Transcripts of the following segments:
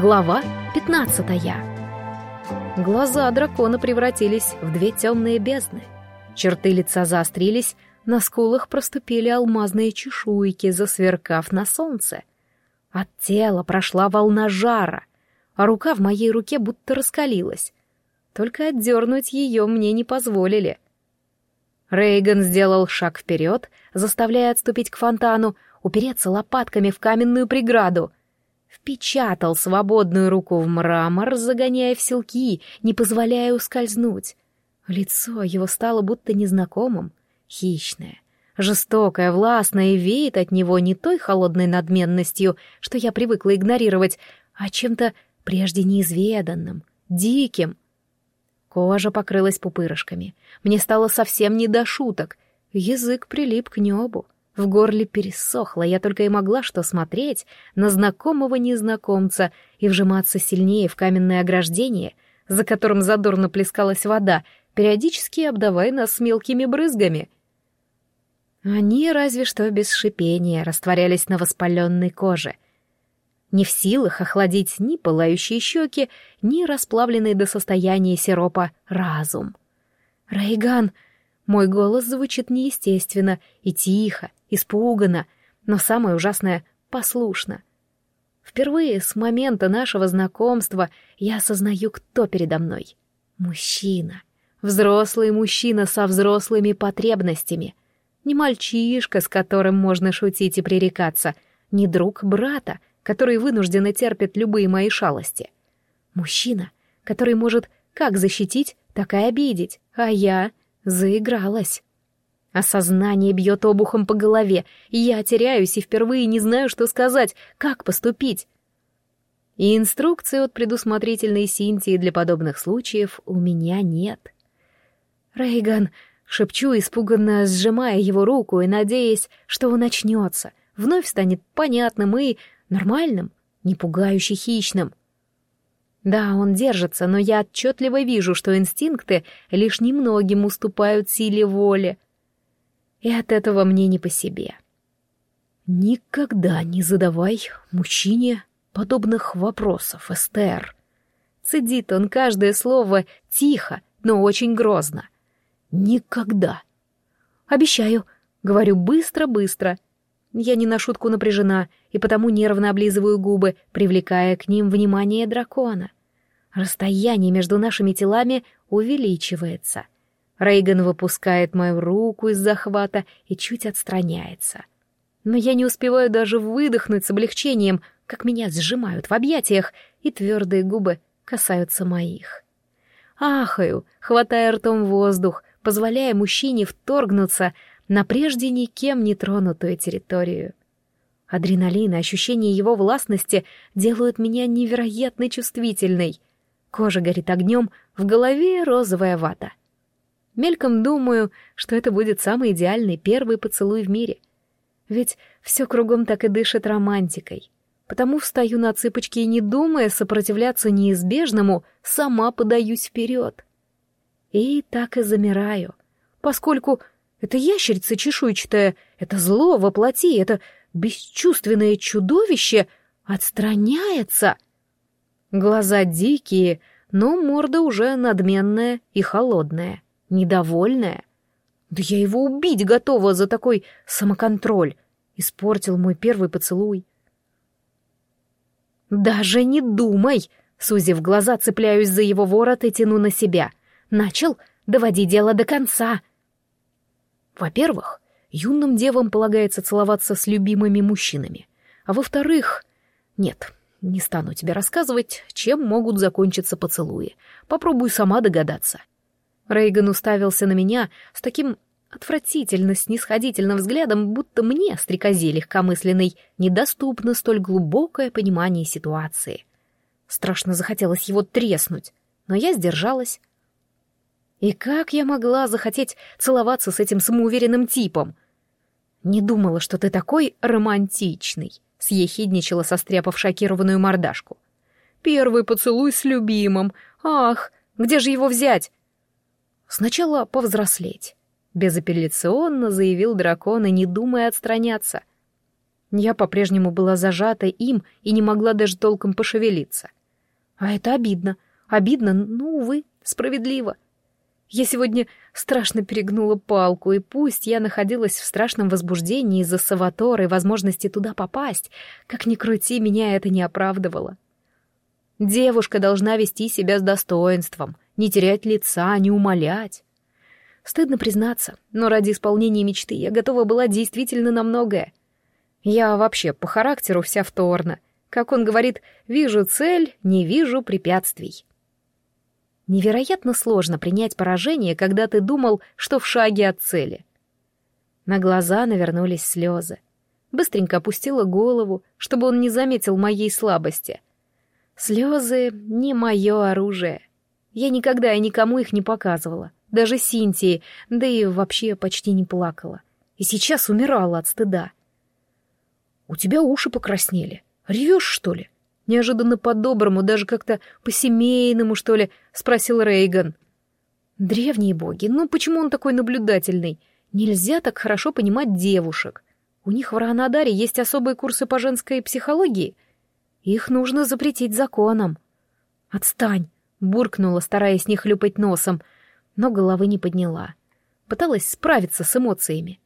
Глава 15 Глаза дракона превратились в две темные бездны. Черты лица заострились, на скулах проступили алмазные чешуйки, засверкав на солнце. От тела прошла волна жара, а рука в моей руке будто раскалилась. Только отдернуть ее мне не позволили. Рейган сделал шаг вперед, заставляя отступить к фонтану, упереться лопатками в каменную преграду — впечатал свободную руку в мрамор, загоняя в селки, не позволяя ускользнуть. Лицо его стало будто незнакомым, хищное, жестокое, властное и веет от него не той холодной надменностью, что я привыкла игнорировать, а чем-то прежде неизведанным, диким. Кожа покрылась пупырышками. Мне стало совсем не до шуток. Язык прилип к небу. В горле пересохло, я только и могла что смотреть на знакомого незнакомца и вжиматься сильнее в каменное ограждение, за которым задорно плескалась вода, периодически обдавая нас мелкими брызгами. Они разве что без шипения растворялись на воспаленной коже. Не в силах охладить ни пылающие щеки, ни расплавленный до состояния сиропа разум. «Рейган!» Мой голос звучит неестественно и тихо, испуганно, но самое ужасное — послушно. Впервые с момента нашего знакомства я осознаю, кто передо мной. Мужчина. Взрослый мужчина со взрослыми потребностями. Не мальчишка, с которым можно шутить и пререкаться, не друг брата, который вынужденно терпит любые мои шалости. Мужчина, который может как защитить, так и обидеть, а я заигралась. Осознание бьет обухом по голове, и я теряюсь и впервые не знаю, что сказать, как поступить. И инструкции от предусмотрительной Синтии для подобных случаев у меня нет. Рейган, шепчу, испуганно сжимая его руку и надеясь, что он очнется, вновь станет понятным и нормальным, не пугающе хищным. Да, он держится, но я отчетливо вижу, что инстинкты лишь немногим уступают силе воли — и от этого мне не по себе. Никогда не задавай мужчине подобных вопросов, Эстер. Цедит он каждое слово тихо, но очень грозно. Никогда. Обещаю, говорю быстро-быстро. Я не на шутку напряжена и потому нервно облизываю губы, привлекая к ним внимание дракона. Расстояние между нашими телами увеличивается — Рейган выпускает мою руку из захвата и чуть отстраняется. Но я не успеваю даже выдохнуть с облегчением, как меня сжимают в объятиях, и твердые губы касаются моих. Ахаю, хватая ртом воздух, позволяя мужчине вторгнуться на прежде никем не тронутую территорию. Адреналин и ощущение его властности делают меня невероятно чувствительной. Кожа горит огнем, в голове розовая вата. Мельком думаю, что это будет самый идеальный первый поцелуй в мире. Ведь все кругом так и дышит романтикой. Потому встаю на цыпочки и, не думая сопротивляться неизбежному, сама подаюсь вперед. И так и замираю, поскольку это ящерица чешуйчатая, это зло во плоти, это бесчувственное чудовище отстраняется. Глаза дикие, но морда уже надменная и холодная недовольная. Да я его убить готова за такой самоконтроль. Испортил мой первый поцелуй. «Даже не думай!» Сузив глаза, цепляюсь за его ворот и тяну на себя. «Начал? Доводи дело до конца!» Во-первых, юным девам полагается целоваться с любимыми мужчинами. А во-вторых... Нет, не стану тебе рассказывать, чем могут закончиться поцелуи. Попробуй сама догадаться. Рейган уставился на меня с таким отвратительно снисходительным взглядом, будто мне, стрекозе легкомысленной, недоступно столь глубокое понимание ситуации. Страшно захотелось его треснуть, но я сдержалась. И как я могла захотеть целоваться с этим самоуверенным типом? Не думала, что ты такой романтичный, съехидничала, состряпав шокированную мордашку. Первый поцелуй с любимым. Ах, где же его взять? Сначала повзрослеть. Безапелляционно заявил дракон и не думая отстраняться. Я по-прежнему была зажата им и не могла даже толком пошевелиться. А это обидно. Обидно, ну, увы, справедливо. Я сегодня страшно перегнула палку, и пусть я находилась в страшном возбуждении из-за Саватора и возможности туда попасть, как ни крути, меня это не оправдывало. Девушка должна вести себя с достоинством, не терять лица, не умолять. Стыдно признаться, но ради исполнения мечты я готова была действительно на многое. Я вообще по характеру вся вторна. Как он говорит, вижу цель, не вижу препятствий. Невероятно сложно принять поражение, когда ты думал, что в шаге от цели. На глаза навернулись слезы. Быстренько опустила голову, чтобы он не заметил моей слабости. Слезы — не мое оружие. Я никогда и никому их не показывала. Даже Синтии, да и вообще почти не плакала. И сейчас умирала от стыда. «У тебя уши покраснели. Ревешь, что ли?» Неожиданно по-доброму, даже как-то по-семейному, что ли, спросил Рейган. Древние боги, ну почему он такой наблюдательный? Нельзя так хорошо понимать девушек. У них в Ранодаре есть особые курсы по женской психологии. Их нужно запретить законом. Отстань, буркнула, стараясь не хлюпать носом, но головы не подняла. Пыталась справиться с эмоциями.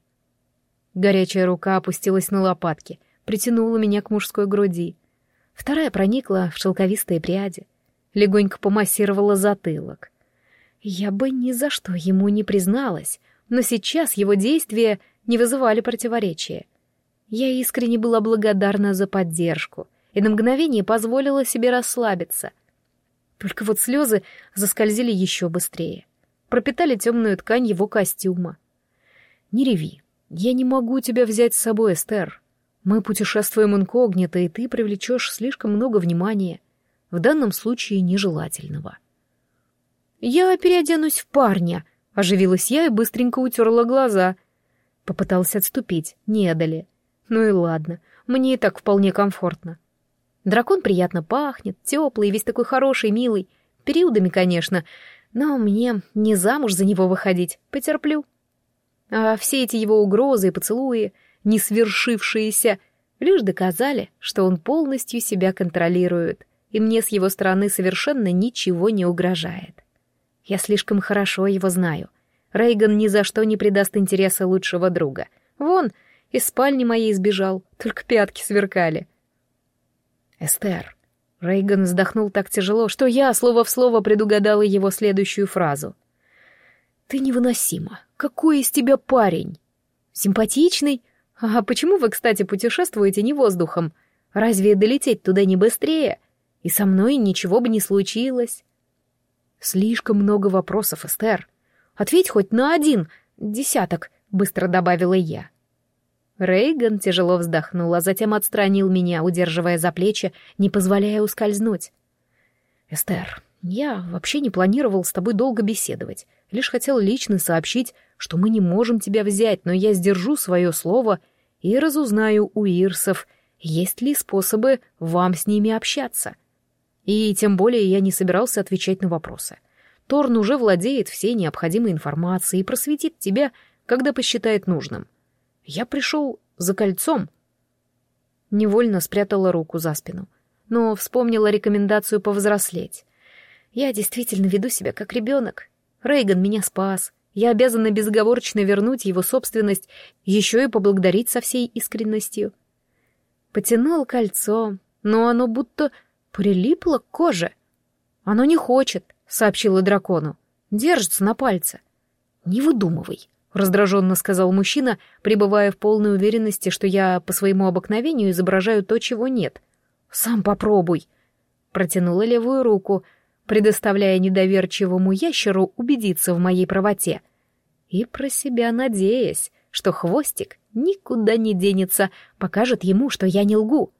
Горячая рука опустилась на лопатки, притянула меня к мужской груди. Вторая проникла в шелковистые пряди, легонько помассировала затылок. Я бы ни за что ему не призналась, но сейчас его действия не вызывали противоречия. Я искренне была благодарна за поддержку и на мгновение позволила себе расслабиться. Только вот слезы заскользили еще быстрее, пропитали темную ткань его костюма. «Не реви, я не могу тебя взять с собой, Эстер», мы путешествуем инкогнито, и ты привлечешь слишком много внимания, в данном случае нежелательного. «Я переоденусь в парня», — оживилась я и быстренько утерла глаза. Попытался отступить, не дали. Ну и ладно, мне и так вполне комфортно. Дракон приятно пахнет, теплый, весь такой хороший, милый. Периодами, конечно, но мне не замуж за него выходить, потерплю. А все эти его угрозы и поцелуи не свершившиеся, лишь доказали, что он полностью себя контролирует, и мне с его стороны совершенно ничего не угрожает. Я слишком хорошо его знаю. Рейган ни за что не предаст интереса лучшего друга. Вон, из спальни моей сбежал, только пятки сверкали. Эстер. Рейган вздохнул так тяжело, что я слово в слово предугадала его следующую фразу. «Ты невыносима. Какой из тебя парень? Симпатичный, а почему вы, кстати, путешествуете не воздухом? Разве долететь туда не быстрее? И со мной ничего бы не случилось. Слишком много вопросов, Эстер. Ответь хоть на один, десяток, быстро добавила я. Рейган тяжело вздохнул, а затем отстранил меня, удерживая за плечи, не позволяя ускользнуть. «Эстер, я вообще не планировал с тобой долго беседовать, лишь хотел лично сообщить, что мы не можем тебя взять, но я сдержу свое слово и разузнаю у ирсов, есть ли способы вам с ними общаться. И тем более я не собирался отвечать на вопросы. Торн уже владеет всей необходимой информацией и просветит тебя, когда посчитает нужным. Я пришел за кольцом. Невольно спрятала руку за спину, но вспомнила рекомендацию повзрослеть. Я действительно веду себя как ребенок. Рейган меня спас, я обязана безоговорочно вернуть его собственность, еще и поблагодарить со всей искренностью. Потянул кольцо, но оно будто прилипло к коже. Оно не хочет, сообщила дракону. Держится на пальце. Не выдумывай, раздраженно сказал мужчина, пребывая в полной уверенности, что я по своему обыкновению изображаю то, чего нет. Сам попробуй. Протянула левую руку, предоставляя недоверчивому ящеру убедиться в моей правоте. И про себя надеясь, что хвостик никуда не денется, покажет ему, что я не лгу.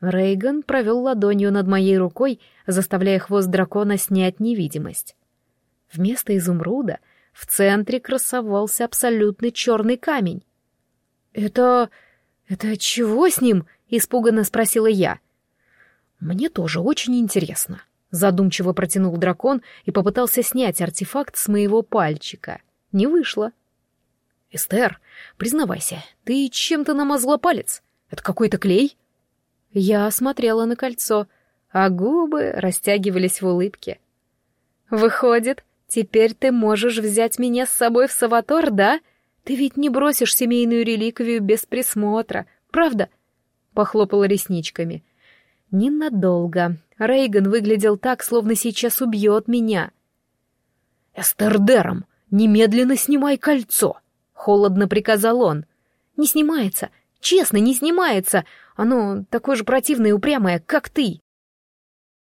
Рейган провел ладонью над моей рукой, заставляя хвост дракона снять невидимость. Вместо изумруда в центре красовался абсолютный черный камень. «Это... это чего с ним?» — испуганно спросила я. «Мне тоже очень интересно», Задумчиво протянул дракон и попытался снять артефакт с моего пальчика. Не вышло. «Эстер, признавайся, ты чем-то намазала палец?» Это какой-то клей?» Я смотрела на кольцо, а губы растягивались в улыбке. «Выходит, теперь ты можешь взять меня с собой в Саватор, да? Ты ведь не бросишь семейную реликвию без присмотра, правда?» Похлопала ресничками. «Ненадолго. Рейган выглядел так, словно сейчас убьет меня». «Эстердером, немедленно снимай кольцо!» — холодно приказал он. «Не снимается. Честно, не снимается. Оно такое же противное и упрямое, как ты».